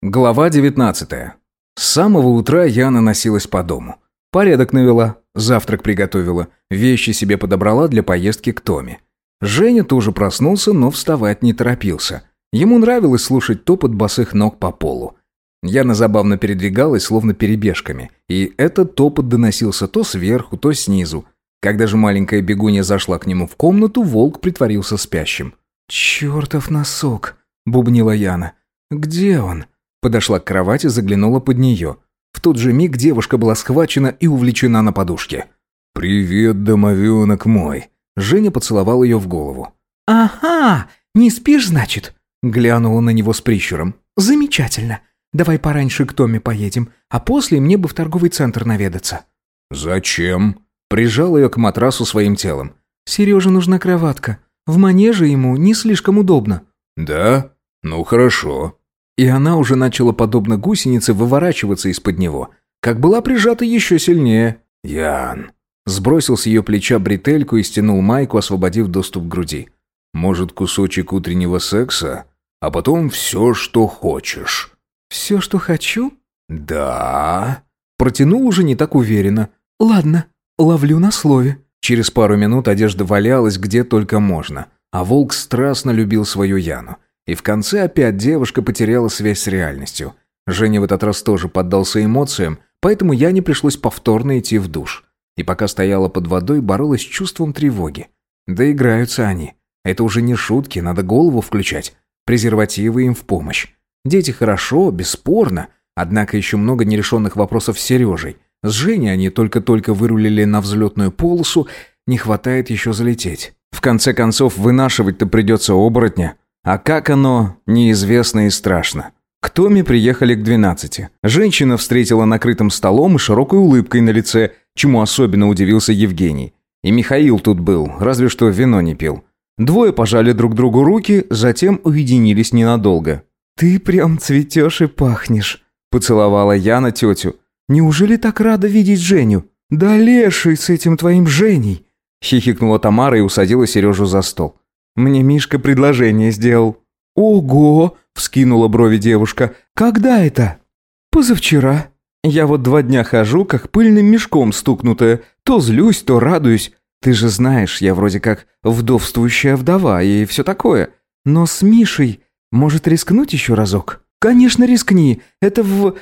Глава 19. С самого утра я наносилась по дому. Порядок навела, завтрак приготовила, вещи себе подобрала для поездки к Томе. Женя тоже проснулся, но вставать не торопился. Ему нравилось слушать топот босых ног по полу. Яна забавно передвигалась, словно перебежками, и этот топот доносился то сверху, то снизу. Когда же маленькая бегунья зашла к нему в комнату, волк притворился спящим. «Чертов носок!» – бубнила Яна. «Где он?» Подошла к кровати, заглянула под нее. В тот же миг девушка была схвачена и увлечена на подушке. «Привет, домовенок мой!» Женя поцеловал ее в голову. «Ага, не спишь, значит?» Глянула на него с прищуром. «Замечательно. Давай пораньше к Томе поедем, а после мне бы в торговый центр наведаться». «Зачем?» Прижал ее к матрасу своим телом. «Сереже нужна кроватка. В манеже ему не слишком удобно». «Да? Ну хорошо. И она уже начала, подобно гусенице, выворачиваться из-под него. Как была прижата еще сильнее. Ян. Сбросил с ее плеча бретельку и стянул майку, освободив доступ к груди. Может, кусочек утреннего секса? А потом все, что хочешь. Все, что хочу? Да. Протянул уже не так уверенно. Ладно, ловлю на слове. Через пару минут одежда валялась где только можно. А волк страстно любил свою Яну. И в конце опять девушка потеряла связь с реальностью. Женя в этот раз тоже поддался эмоциям, поэтому я не пришлось повторно идти в душ. И пока стояла под водой, боролась с чувством тревоги. Да играются они. Это уже не шутки, надо голову включать. Презервативы им в помощь. Дети хорошо, бесспорно, однако еще много нерешенных вопросов с Сережей. С Женей они только-только вырулили на взлетную полосу, не хватает еще залететь. В конце концов, вынашивать-то придется оборотня. А как оно, неизвестно и страшно. К Томе приехали к двенадцати. Женщина встретила накрытым столом и широкой улыбкой на лице, чему особенно удивился Евгений. И Михаил тут был, разве что вино не пил. Двое пожали друг другу руки, затем уединились ненадолго. «Ты прям цветешь и пахнешь», – поцеловала Яна тетю. «Неужели так рада видеть Женю?» «Да леший с этим твоим Женей!» – хихикнула Тамара и усадила Сережу за стол. Мне Мишка предложение сделал». «Ого!» – вскинула брови девушка. «Когда это?» «Позавчера. Я вот два дня хожу, как пыльным мешком стукнутая. То злюсь, то радуюсь. Ты же знаешь, я вроде как вдовствующая вдова и все такое. Но с Мишей может рискнуть еще разок?» «Конечно, рискни. Это в...»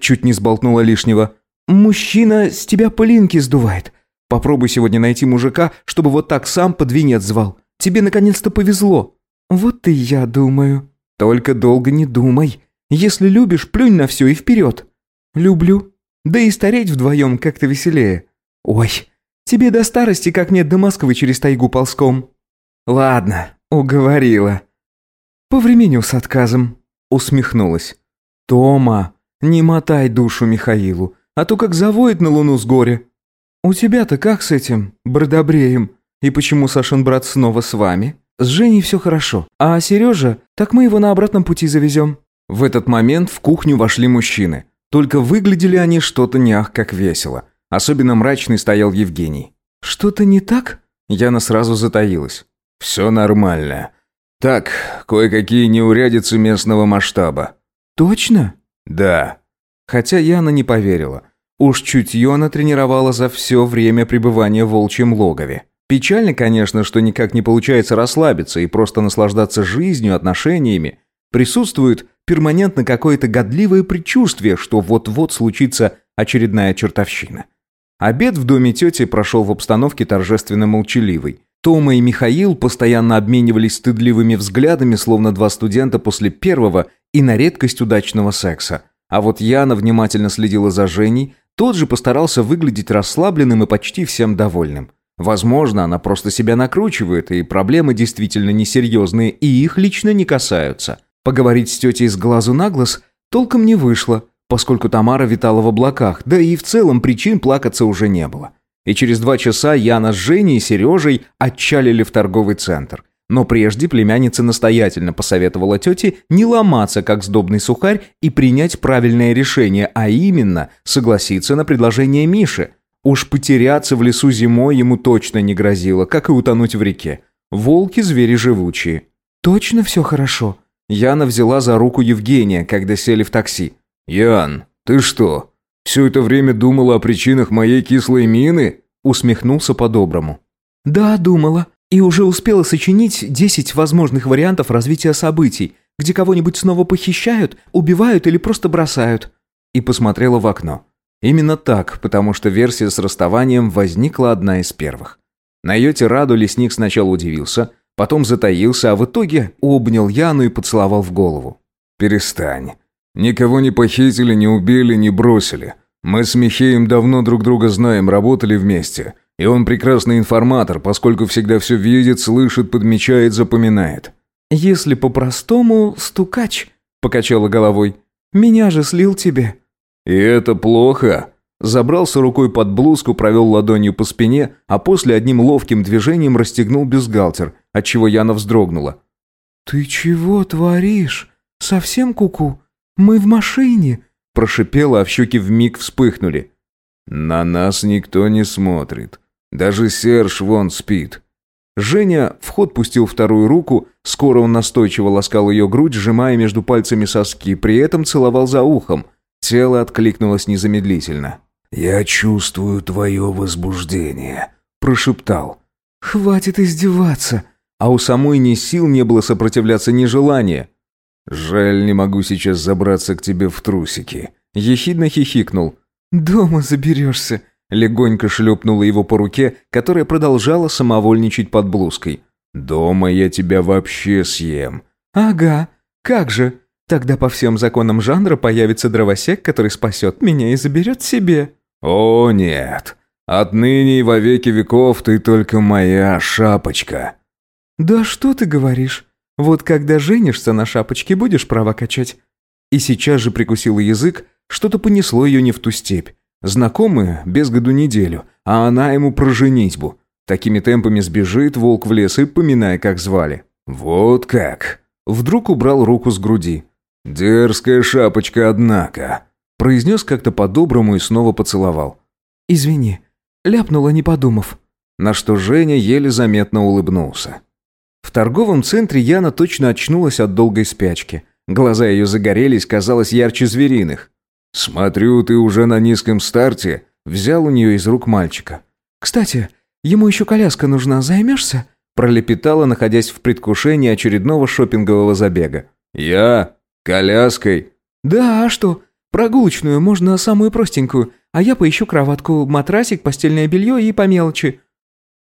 Чуть не сболтнула лишнего. «Мужчина с тебя пылинки сдувает. Попробуй сегодня найти мужика, чтобы вот так сам под венец звал. Тебе наконец-то повезло». «Вот и я думаю». «Только долго не думай. Если любишь, плюнь на все и вперед». «Люблю. Да и стареть вдвоем как-то веселее». «Ой, тебе до старости как нет до Москвы через тайгу ползком». «Ладно, уговорила». «По времени с отказом», — усмехнулась. «Тома, не мотай душу Михаилу, а то как завоет на луну с горя». «У тебя-то как с этим, бродобреем?» И почему Сашин брат снова с вами? С Женей все хорошо. А Сережа, так мы его на обратном пути завезем». В этот момент в кухню вошли мужчины. Только выглядели они что-то не ах как весело. Особенно мрачный стоял Евгений. «Что-то не так?» Яна сразу затаилась. «Все нормально. Так, кое-какие неурядицы местного масштаба». «Точно?» «Да». Хотя Яна не поверила. Уж чутье она тренировала за все время пребывания в волчьем логове. Печально, конечно, что никак не получается расслабиться и просто наслаждаться жизнью, отношениями. Присутствует перманентно какое-то годливое предчувствие, что вот-вот случится очередная чертовщина. Обед в доме тети прошел в обстановке торжественно молчаливой. Тома и Михаил постоянно обменивались стыдливыми взглядами, словно два студента после первого и на редкость удачного секса. А вот Яна внимательно следила за Женей, тот же постарался выглядеть расслабленным и почти всем довольным. Возможно, она просто себя накручивает, и проблемы действительно несерьезные, и их лично не касаются. Поговорить с тетей с глазу на глаз толком не вышло, поскольку Тамара витала в облаках, да и в целом причин плакаться уже не было. И через два часа Яна с Женей и Сережей отчалили в торговый центр. Но прежде племянница настоятельно посоветовала тете не ломаться, как сдобный сухарь, и принять правильное решение, а именно согласиться на предложение Миши – Уж потеряться в лесу зимой ему точно не грозило, как и утонуть в реке. Волки – звери живучие. «Точно все хорошо?» Яна взяла за руку Евгения, когда сели в такси. «Ян, ты что, все это время думала о причинах моей кислой мины?» Усмехнулся по-доброму. «Да, думала. И уже успела сочинить 10 возможных вариантов развития событий, где кого-нибудь снова похищают, убивают или просто бросают». И посмотрела в окно. Именно так, потому что версия с расставанием возникла одна из первых. На ее тираду лесник сначала удивился, потом затаился, а в итоге обнял Яну и поцеловал в голову. «Перестань. Никого не похитили, не убили, не бросили. Мы с Михеем давно друг друга знаем, работали вместе. И он прекрасный информатор, поскольку всегда все видит, слышит, подмечает, запоминает». «Если по-простому, стукач», — покачала головой. «Меня же слил тебе». «И это плохо?» Забрался рукой под блузку, провел ладонью по спине, а после одним ловким движением расстегнул бюстгальтер, отчего Яна вздрогнула. «Ты чего творишь? Совсем куку? -ку? Мы в машине!» Прошипела, а в щеки вмиг вспыхнули. «На нас никто не смотрит. Даже Серж вон спит». Женя в ход пустил вторую руку, скоро он настойчиво ласкал ее грудь, сжимая между пальцами соски, при этом целовал за ухом. Тело откликнулось незамедлительно. «Я чувствую твое возбуждение», – прошептал. «Хватит издеваться!» А у самой ни сил не было сопротивляться, ни желания. «Жаль, не могу сейчас забраться к тебе в трусики». Ехидно хихикнул. «Дома заберешься», – легонько шлепнула его по руке, которая продолжала самовольничать под блузкой. «Дома я тебя вообще съем». «Ага, как же. Тогда по всем законам жанра появится дровосек, который спасет меня и заберет себе». «О, нет. Отныне и во веки веков ты только моя шапочка». «Да что ты говоришь? Вот когда женишься на шапочке, будешь права качать». И сейчас же прикусила язык, что-то понесло ее не в ту степь. Знакомые без году неделю, а она ему про женитьбу. Такими темпами сбежит волк в лес и поминая, как звали. «Вот как!» Вдруг убрал руку с груди. «Дерзкая шапочка, однако!» Произнес как-то по-доброму и снова поцеловал. «Извини, ляпнула, не подумав». На что Женя еле заметно улыбнулся. В торговом центре Яна точно очнулась от долгой спячки. Глаза ее загорелись, казалось, ярче звериных. «Смотрю, ты уже на низком старте», — взял у нее из рук мальчика. «Кстати, ему еще коляска нужна, займешься?» пролепетала, находясь в предвкушении очередного шопингового забега. «Я? Коляской?» «Да, а что? Прогулочную, можно самую простенькую, а я поищу кроватку, матрасик, постельное белье и по мелочи».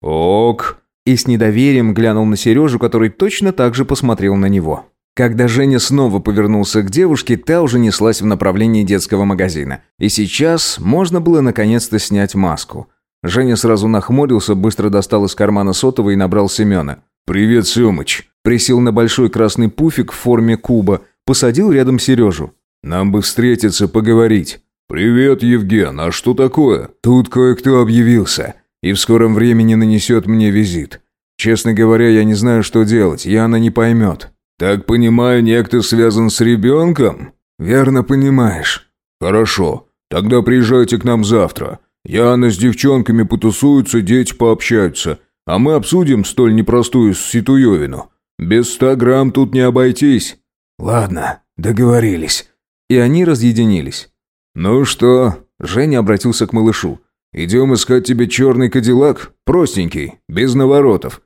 «Ок», и с недоверием глянул на Сережу, который точно так же посмотрел на него. Когда Женя снова повернулся к девушке, та уже неслась в направлении детского магазина. И сейчас можно было наконец-то снять маску. Женя сразу нахмурился, быстро достал из кармана сотовый и набрал Семена. «Привет, Семыч!» Присел на большой красный пуфик в форме куба, посадил рядом Сережу. «Нам бы встретиться, поговорить». «Привет, Евген, а что такое?» «Тут кое-кто объявился и в скором времени нанесет мне визит. Честно говоря, я не знаю, что делать, Яна не поймет». «Так понимаю, некто связан с ребенком?» «Верно понимаешь». «Хорошо, тогда приезжайте к нам завтра. Яна с девчонками потусуются, дети пообщаются, а мы обсудим столь непростую ситуевину. Без ста грамм тут не обойтись». «Ладно, договорились». И они разъединились. «Ну что?» – Женя обратился к малышу. «Идем искать тебе черный кадиллак, простенький, без наворотов».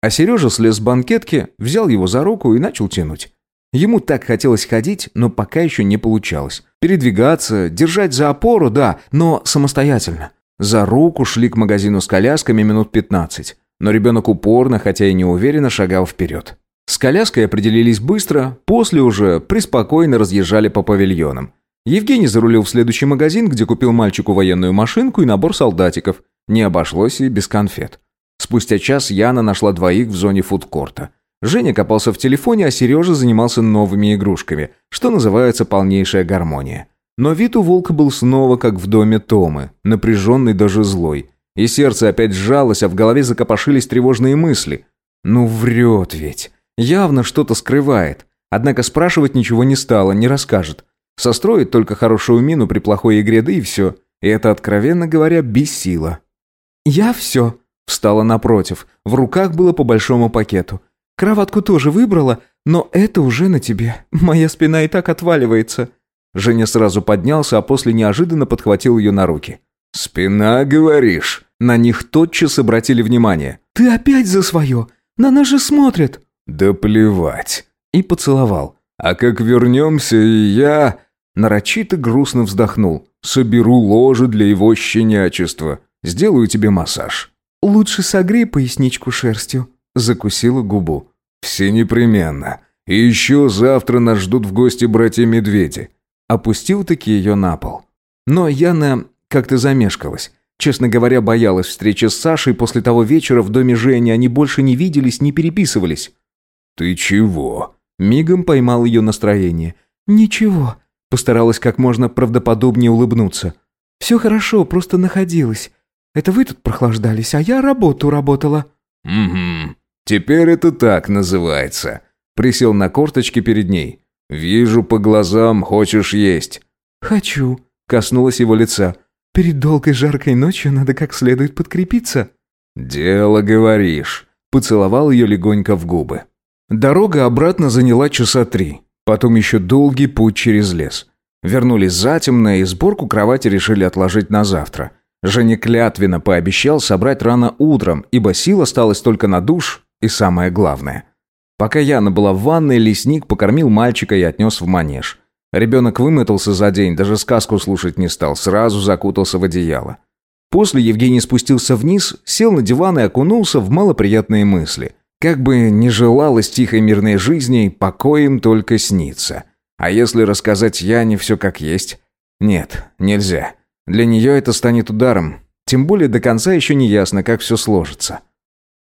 А Сережа слез с банкетки, взял его за руку и начал тянуть. Ему так хотелось ходить, но пока еще не получалось. Передвигаться, держать за опору, да, но самостоятельно. За руку шли к магазину с колясками минут 15. Но ребенок упорно, хотя и неуверенно, шагал вперед. С коляской определились быстро, после уже преспокойно разъезжали по павильонам. Евгений зарулил в следующий магазин, где купил мальчику военную машинку и набор солдатиков. Не обошлось и без конфет. Спустя час Яна нашла двоих в зоне фудкорта. Женя копался в телефоне, а Сережа занимался новыми игрушками, что называется полнейшая гармония. Но вид у волка был снова как в доме Томы, напряженный даже злой. И сердце опять сжалось, а в голове закопошились тревожные мысли. Ну врет ведь. Явно что-то скрывает. Однако спрашивать ничего не стало, не расскажет. Состроит только хорошую мину при плохой игре, да и все. И это, откровенно говоря, бессило. «Я все», — встала напротив. В руках было по большому пакету. Кроватку тоже выбрала, но это уже на тебе. Моя спина и так отваливается». Женя сразу поднялся, а после неожиданно подхватил ее на руки. «Спина, говоришь?» На них тотчас обратили внимание. «Ты опять за свое? На нас же смотрят!» «Да плевать!» И поцеловал. «А как вернемся, и я...» Нарочито грустно вздохнул. «Соберу ложе для его щенячества. Сделаю тебе массаж». «Лучше согрей поясничку шерстью», — закусила губу. «Все непременно. И еще завтра нас ждут в гости братья-медведи». Опустил-таки ее на пол. Но Яна как-то замешкалась. Честно говоря, боялась встречи с Сашей после того вечера в доме Жени. Они больше не виделись, не переписывались. «Ты чего?» Мигом поймал ее настроение. «Ничего», — постаралась как можно правдоподобнее улыбнуться. «Все хорошо, просто находилась. Это вы тут прохлаждались, а я работу работала». «Угу. Теперь это так называется». Присел на корточки перед ней. «Вижу по глазам, хочешь есть». «Хочу», — коснулась его лица. «Перед долгой жаркой ночью надо как следует подкрепиться». «Дело говоришь». Поцеловал ее легонько в губы. Дорога обратно заняла часа три. Потом еще долгий путь через лес. Вернулись затемно и сборку кровати решили отложить на завтра. Женя клятвенно пообещал собрать рано утром, ибо сил осталось только на душ и самое главное. Пока Яна была в ванной, лесник покормил мальчика и отнес в манеж. Ребенок вымотался за день, даже сказку слушать не стал, сразу закутался в одеяло. После Евгений спустился вниз, сел на диван и окунулся в малоприятные мысли. Как бы не желалось тихой мирной жизни, покоем только снится. А если рассказать Яне все как есть? Нет, нельзя. Для нее это станет ударом. Тем более до конца еще не ясно, как все сложится.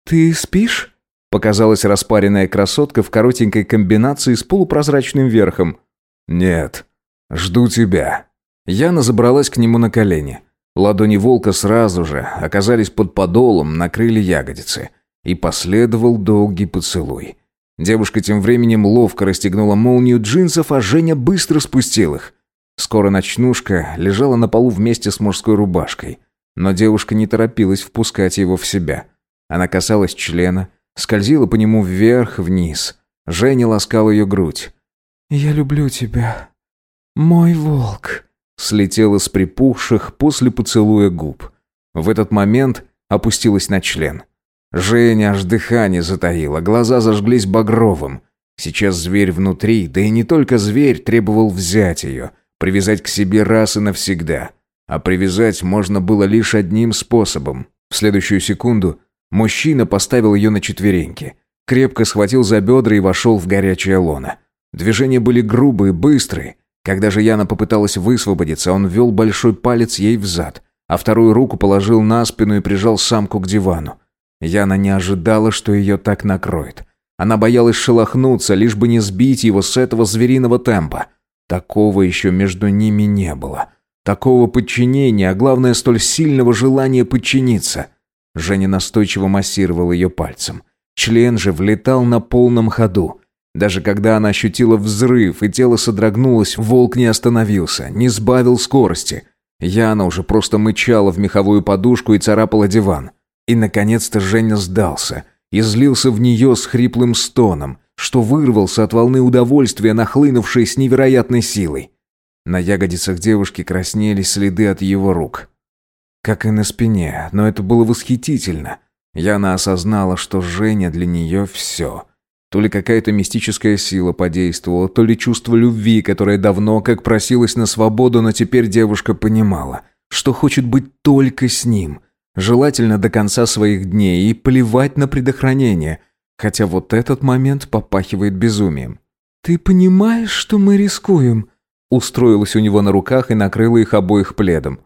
«Ты спишь?» Показалась распаренная красотка в коротенькой комбинации с полупрозрачным верхом. «Нет, жду тебя». Яна забралась к нему на колени. Ладони волка сразу же оказались под подолом, накрыли ягодицы. И последовал долгий поцелуй. Девушка тем временем ловко расстегнула молнию джинсов, а Женя быстро спустил их. Скоро ночнушка лежала на полу вместе с мужской рубашкой. Но девушка не торопилась впускать его в себя. Она касалась члена, скользила по нему вверх-вниз. Женя ласкал ее грудь. «Я люблю тебя, мой волк», слетела с припухших после поцелуя губ. В этот момент опустилась на член. Женя аж дыхание затаила, глаза зажглись багровым. Сейчас зверь внутри, да и не только зверь, требовал взять ее, привязать к себе раз и навсегда. А привязать можно было лишь одним способом. В следующую секунду мужчина поставил ее на четвереньки, крепко схватил за бедра и вошел в горячее лоно. Движения были грубые, быстрые. Когда же Яна попыталась высвободиться, он ввел большой палец ей в зад, а вторую руку положил на спину и прижал самку к дивану. Яна не ожидала, что ее так накроет. Она боялась шелохнуться, лишь бы не сбить его с этого звериного темпа. Такого еще между ними не было. Такого подчинения, а главное, столь сильного желания подчиниться. Женя настойчиво массировал ее пальцем. Член же влетал на полном ходу. Даже когда она ощутила взрыв и тело содрогнулось, волк не остановился, не сбавил скорости. Яна уже просто мычала в меховую подушку и царапала диван. И, наконец-то, Женя сдался. И злился в нее с хриплым стоном, что вырвался от волны удовольствия, нахлынувшей с невероятной силой. На ягодицах девушки краснели следы от его рук. Как и на спине, но это было восхитительно. Яна осознала, что Женя для нее все. То ли какая-то мистическая сила подействовала, то ли чувство любви, которое давно как просилось на свободу, но теперь девушка понимала, что хочет быть только с ним – желательно до конца своих дней, и плевать на предохранение, хотя вот этот момент попахивает безумием. «Ты понимаешь, что мы рискуем?» Устроилась у него на руках и накрыла их обоих пледом.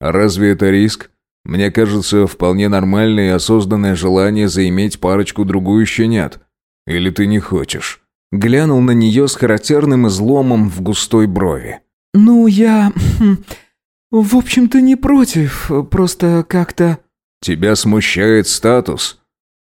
«Разве это риск? Мне кажется, вполне нормальное и осознанное желание заиметь парочку-другую щенят. Или ты не хочешь?» Глянул на нее с характерным изломом в густой брови. «Ну, я... «В общем-то, не против, просто как-то...» «Тебя смущает статус?»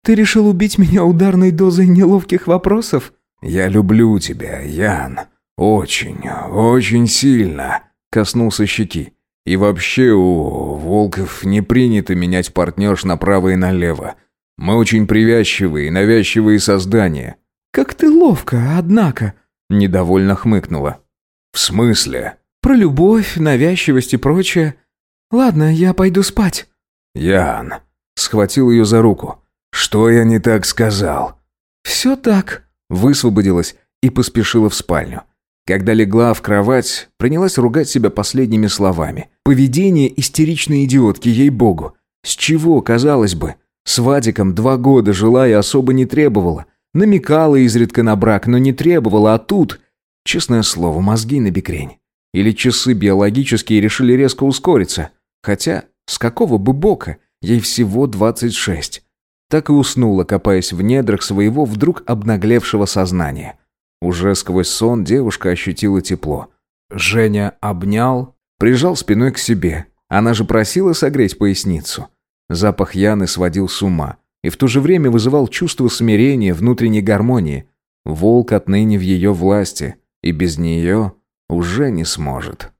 «Ты решил убить меня ударной дозой неловких вопросов?» «Я люблю тебя, Ян. Очень, очень сильно», — коснулся щеки. «И вообще у волков не принято менять партнерш направо и налево. Мы очень привязчивые и навязчивые создания». «Как ты ловко, однако», – недовольно хмыкнула. «В смысле?» «Про любовь, навязчивость и прочее. Ладно, я пойду спать». «Ян», – схватил ее за руку. «Что я не так сказал?» «Все так», – высвободилась и поспешила в спальню. Когда легла в кровать, принялась ругать себя последними словами. Поведение истеричной идиотки, ей-богу. С чего, казалось бы? С Вадиком два года жила и особо не требовала. Намекала изредка на брак, но не требовала, а тут... Честное слово, мозги на бекрень. Или часы биологические решили резко ускориться. Хотя, с какого бы бока? Ей всего 26. Так и уснула, копаясь в недрах своего вдруг обнаглевшего сознания. Уже сквозь сон девушка ощутила тепло. Женя обнял, прижал спиной к себе. Она же просила согреть поясницу. Запах Яны сводил с ума и в то же время вызывал чувство смирения, внутренней гармонии. Волк отныне в ее власти, и без нее уже не сможет.